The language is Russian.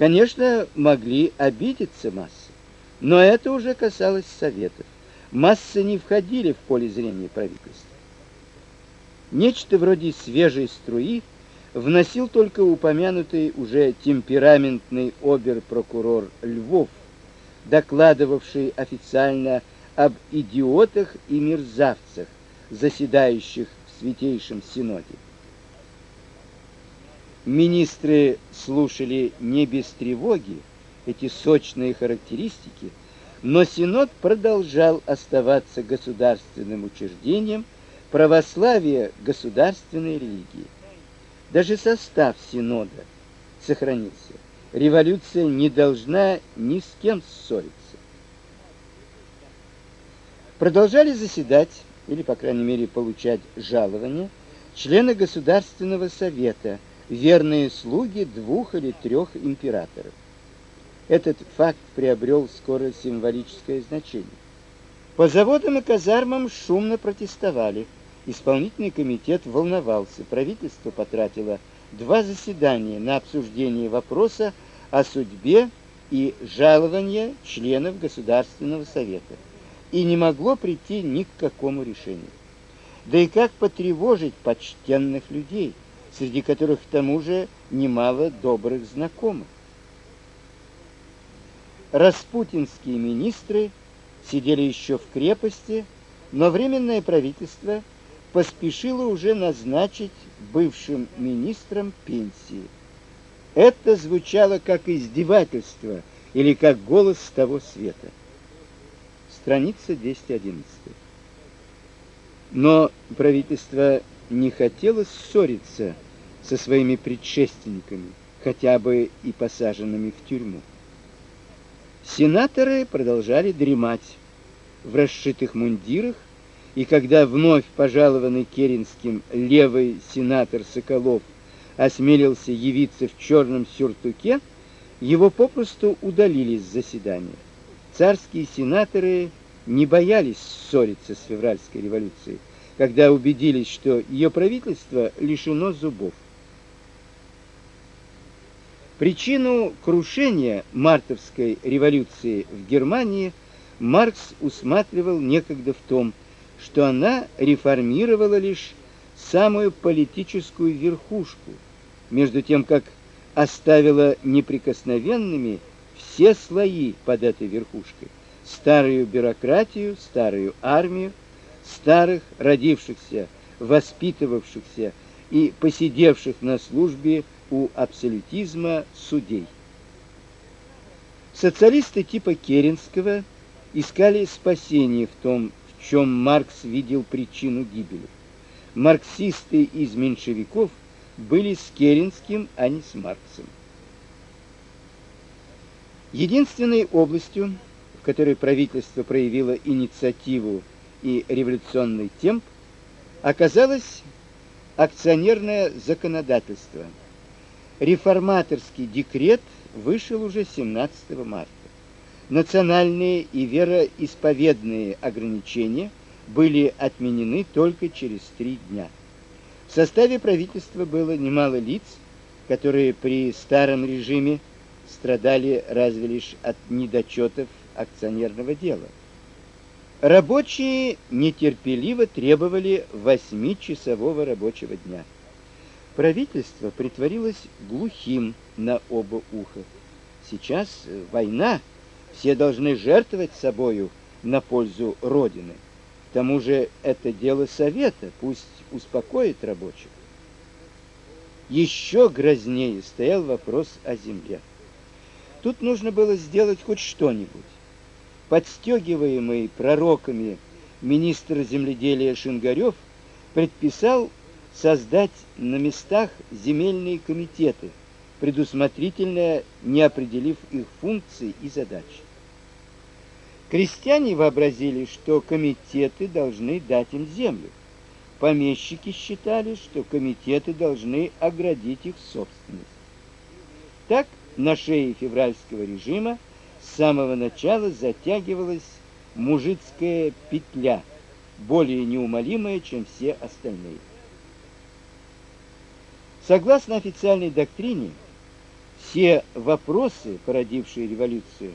Конечно, могли обидеться массы, но это уже касалось советов. Массы не входили в поле зрения правительства. Нечто вроде свежей струи вносил только упомянутый уже темпераментный обер-прокурор Львов, докладывавший официально об идиотах и мерзавцах, заседающих в Святейшем Синоде. Министры слушали не без тревоги эти сочные характеристики, но Синод продолжал оставаться государственным учреждением, православие государственной религии. Даже состав Синода сохранился. Революция не должна ни с кем ссориться. Продолжали заседать, или, по крайней мере, получать жалования, члены Государственного совета, верные слуги двух или трех императоров. Этот факт приобрел скоро символическое значение. По заводам и казармам шумно протестовали. Исполнительный комитет волновался. Правительство потратило два заседания на обсуждение вопроса о судьбе и жалования членов Государственного совета и не могло прийти ни к какому решению. Да и как потревожить почтенных людей, среди которых к тому же немало добрых знакомых. Распутинские министры сидели еще в крепости, но временное правительство поспешило уже назначить бывшим министрам пенсии. Это звучало как издевательство или как голос с того света. Страница 211. Но правительство не хотело ссориться со своими предшественниками, хотя бы и посаженными в тюрьму. Сенаторы продолжали дремать в расшитых мундирах, и когда вновь пожалованный Керенским левый сенатор Соколов осмелился явиться в черном сюртуке, его попросту удалили с заседания. Царские сенаторы не боялись ссориться с февральской революцией, когда убедились, что ее правительство лишено зубов. Причину крушения мартовской революции в Германии Маркс усматривал некогда в том, что она реформировала лишь самую политическую верхушку, между тем как оставила неприкосновенными все слои под этой верхушкой: старую бюрократию, старую армию, старых родившихся, воспитывавшихся и посидевших на службе у абсолютизма судей. Социалисты типа Керенского искали спасение в том, в чем Маркс видел причину гибели. Марксисты из меньшевиков были с Керенским, а не с Марксом. Единственной областью, в которой правительство проявило инициативу и революционный темп, оказалось акционерное законодательство – Реформаторский декрет вышел уже 17 марта. Национальные и вероисповедные ограничения были отменены только через три дня. В составе правительства было немало лиц, которые при старом режиме страдали разве лишь от недочетов акционерного дела. Рабочие нетерпеливо требовали восьмичасового рабочего дня. Правительство притворилось глухим на оба уха. Сейчас э, война, все должны жертвовать собою на пользу родины. К тому же это дело совета, пусть успокоит рабочих. Еще грознее стоял вопрос о земле. Тут нужно было сделать хоть что-нибудь. Подстегиваемый пророками министр земледелия Шингарев предписал создать на местах земельные комитеты, предусмотрительно не определив их функции и задачи. Крестьяне вообразили, что комитеты должны дать им землю. Помещики считали, что комитеты должны оградить их собственность. Так на шее февральского режима с самого начала затягивалась мужицкая петля, более неумолимая, чем все остальные. Согласно официальной доктрине, Все вопросы, породившие революцию,